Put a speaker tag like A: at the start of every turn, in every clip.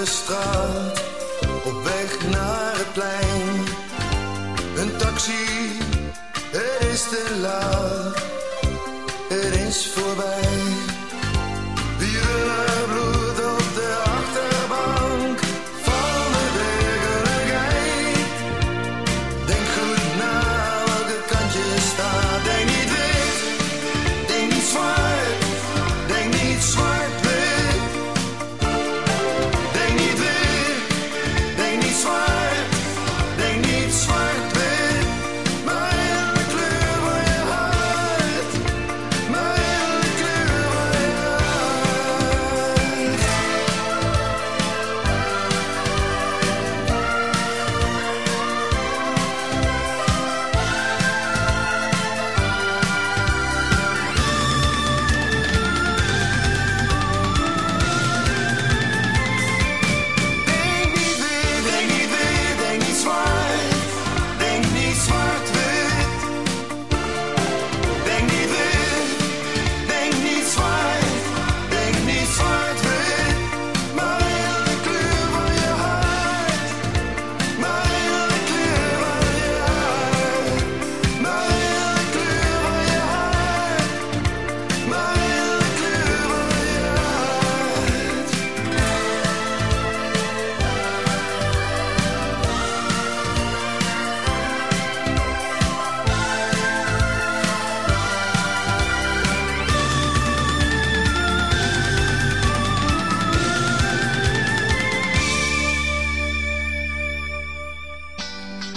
A: de straat, op weg naar het plein. Een taxi, het is te laat,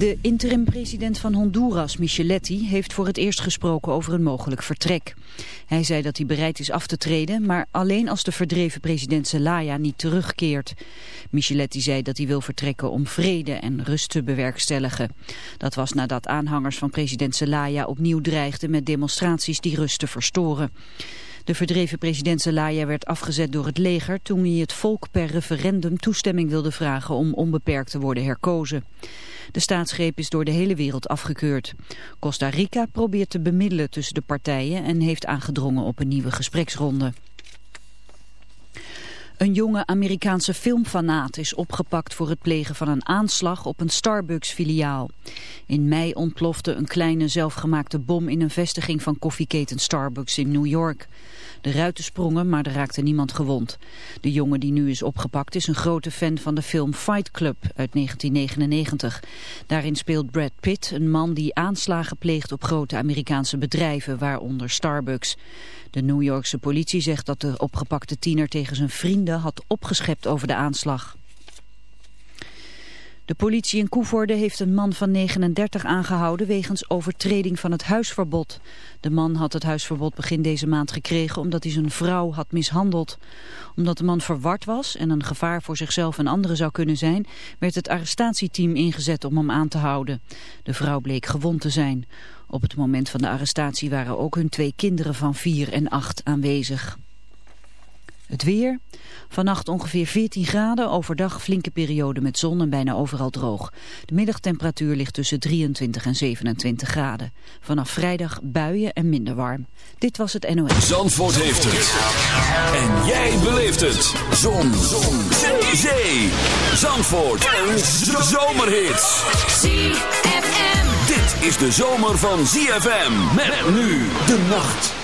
B: De interim-president van Honduras, Micheletti, heeft voor het eerst gesproken over een mogelijk vertrek. Hij zei dat hij bereid is af te treden, maar alleen als de verdreven president Zelaya niet terugkeert. Micheletti zei dat hij wil vertrekken om vrede en rust te bewerkstelligen. Dat was nadat aanhangers van president Zelaya opnieuw dreigden met demonstraties die rust te verstoren. De verdreven president Zelaya werd afgezet door het leger toen hij het volk per referendum toestemming wilde vragen om onbeperkt te worden herkozen. De staatsgreep is door de hele wereld afgekeurd. Costa Rica probeert te bemiddelen tussen de partijen en heeft aangedrongen op een nieuwe gespreksronde. Een jonge Amerikaanse filmfanaat is opgepakt voor het plegen van een aanslag op een Starbucks-filiaal. In mei ontplofte een kleine zelfgemaakte bom in een vestiging van koffieketen Starbucks in New York. De ruiten sprongen, maar er raakte niemand gewond. De jongen die nu is opgepakt is een grote fan van de film Fight Club uit 1999. Daarin speelt Brad Pitt, een man die aanslagen pleegt op grote Amerikaanse bedrijven, waaronder Starbucks. De New Yorkse politie zegt dat de opgepakte tiener tegen zijn vrienden had opgeschept over de aanslag. De politie in Koevoorde heeft een man van 39 aangehouden wegens overtreding van het huisverbod. De man had het huisverbod begin deze maand gekregen omdat hij zijn vrouw had mishandeld. Omdat de man verward was en een gevaar voor zichzelf en anderen zou kunnen zijn, werd het arrestatieteam ingezet om hem aan te houden. De vrouw bleek gewond te zijn. Op het moment van de arrestatie waren ook hun twee kinderen van 4 en 8 aanwezig. Het weer. Vannacht ongeveer 14 graden, overdag flinke periode met zon en bijna overal droog. De middagtemperatuur ligt tussen 23 en 27 graden. Vanaf vrijdag buien en minder warm. Dit was het NOS.
C: Zandvoort heeft het. En jij beleeft het. Zon. Zon. Zee. Zee. Zandvoort. Een zomerhit.
D: ZFM.
C: Dit is de zomer van ZFM. Met nu de nacht.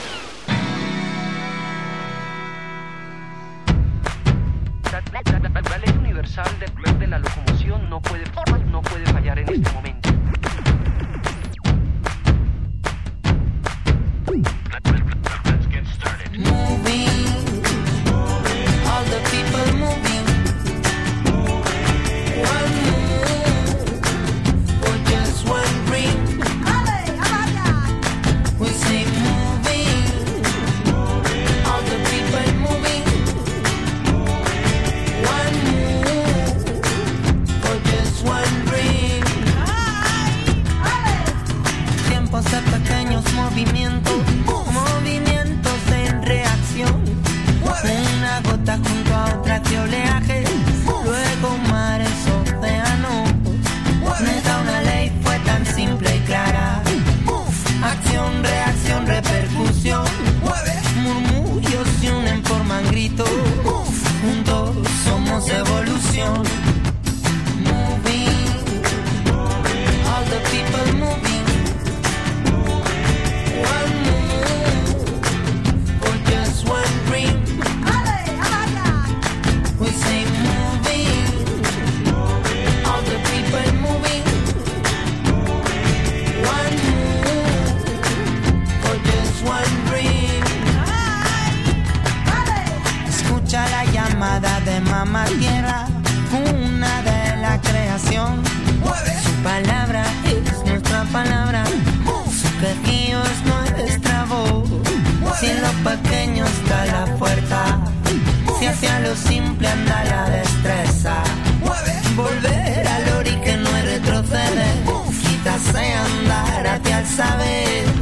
E: Su quejío es nuestra voz. Si en lo pequeño está la fuerza, si hacia lo simple anda la destreza. Volver al ori que no es retroceder, quizás sea andar hacia el saber.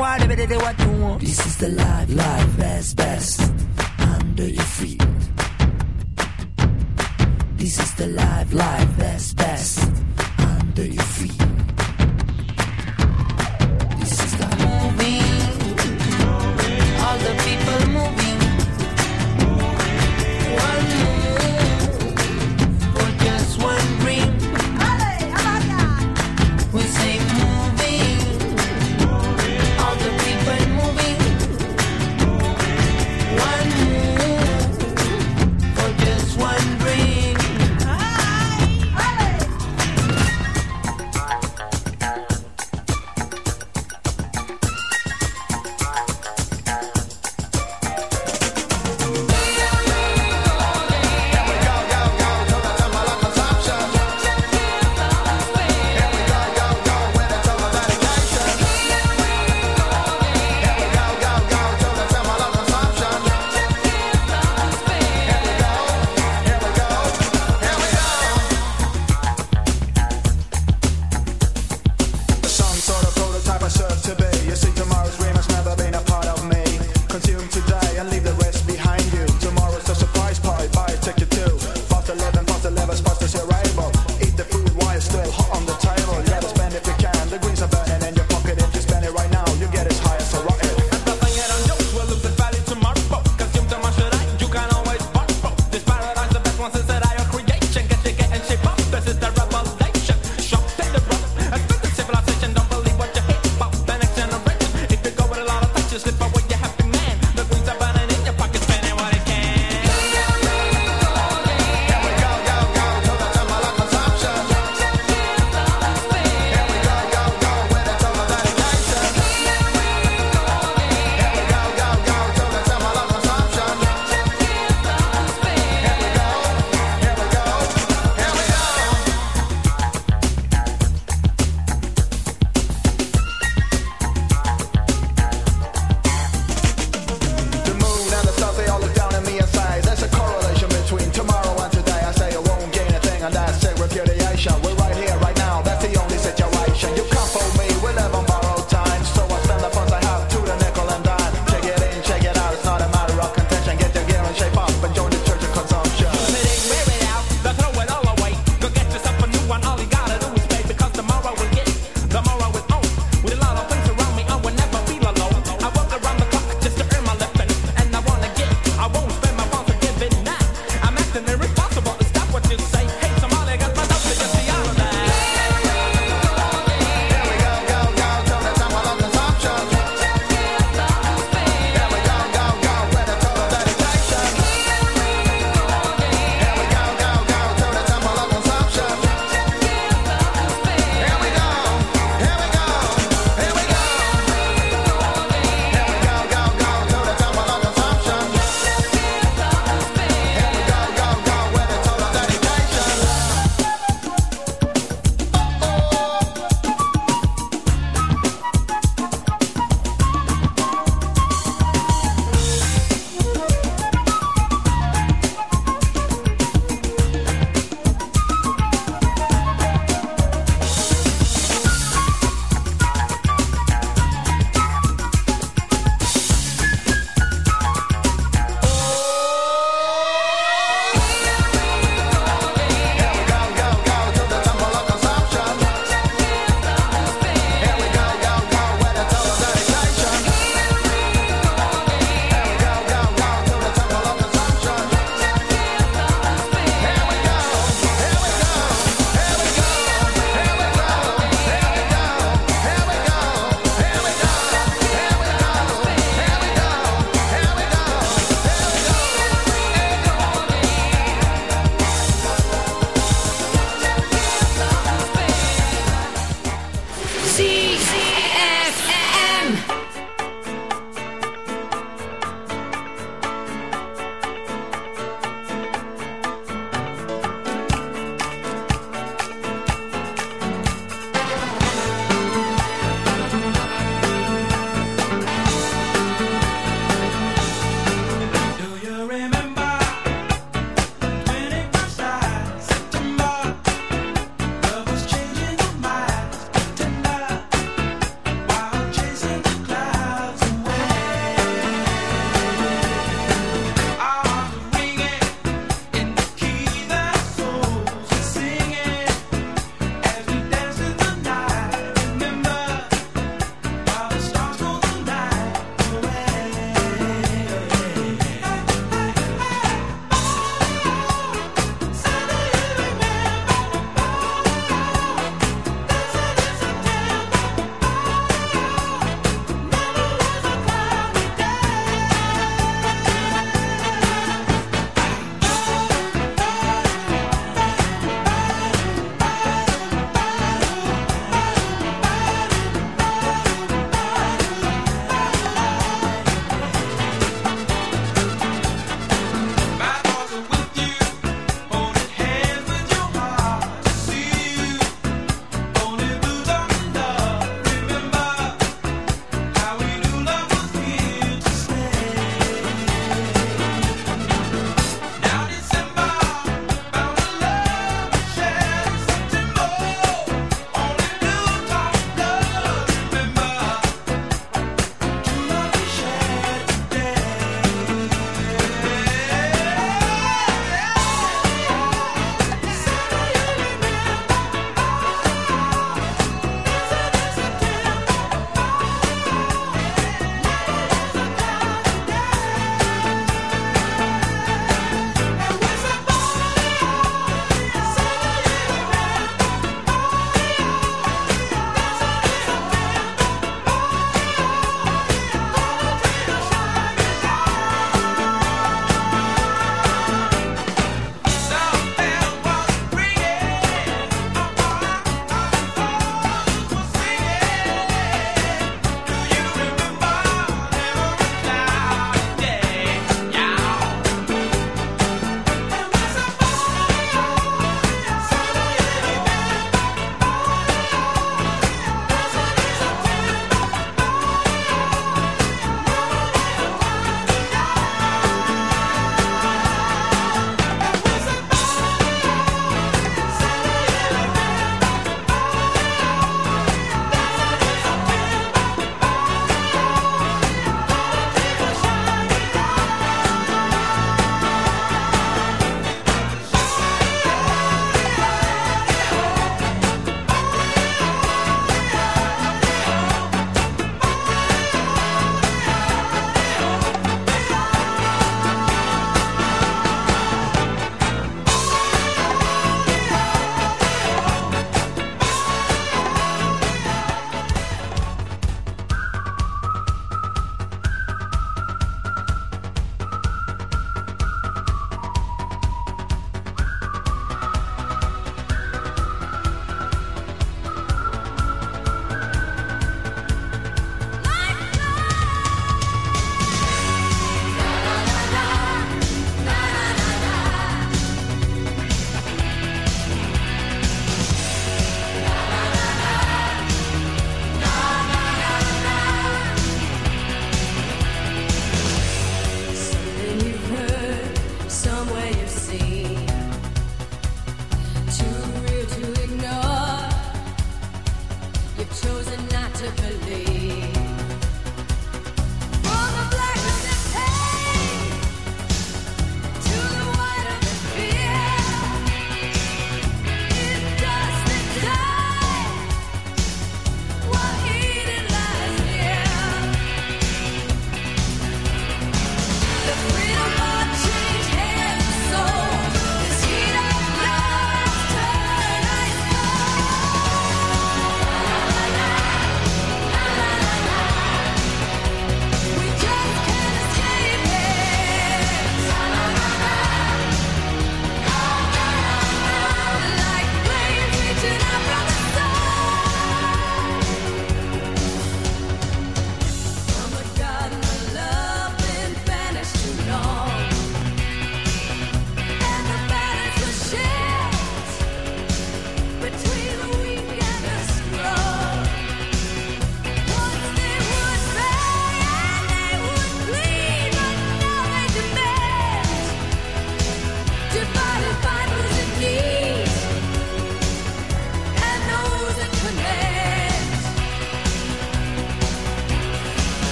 E: It what you want.
F: This is the life, life best, best under your feet. This is the life, life best, best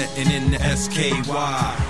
G: setting in the SKY.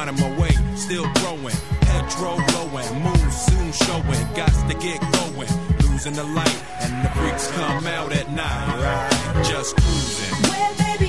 G: finding my way, still growing. Petrol blowing, moon soon showing. Got to get going. Losing the light, and the freaks come out at night. Just cruising,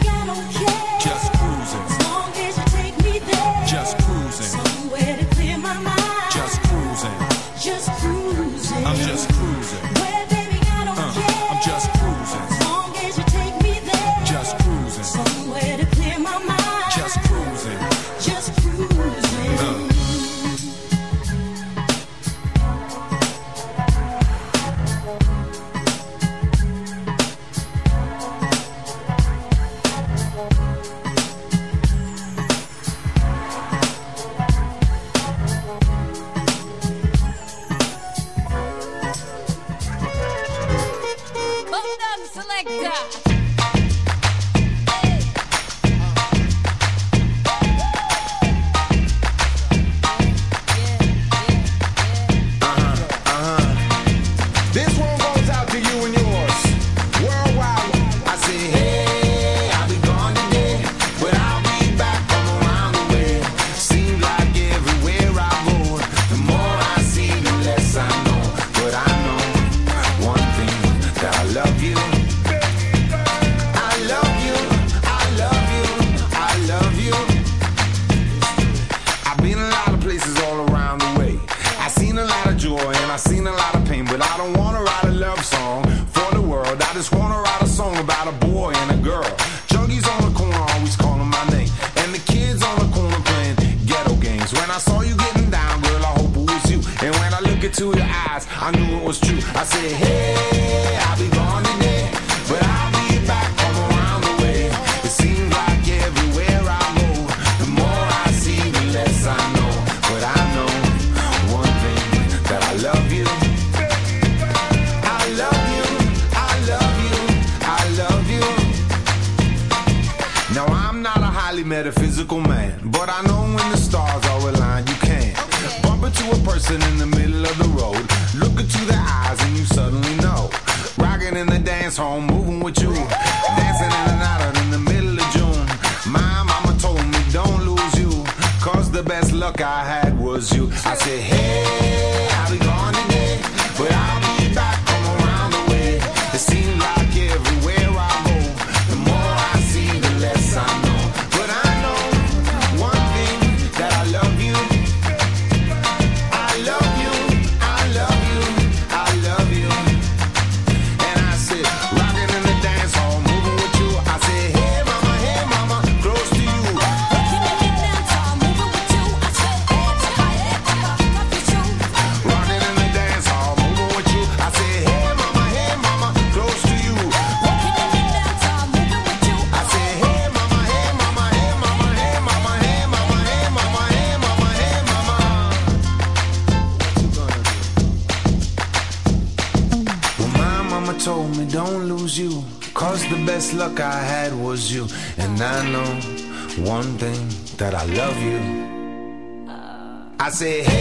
H: better physical man. But I know something that I love you. I said, hey.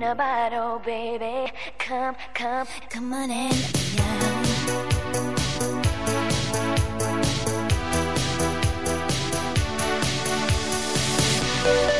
I: in a
A: bottle, baby. Come, come, come on in. Yeah.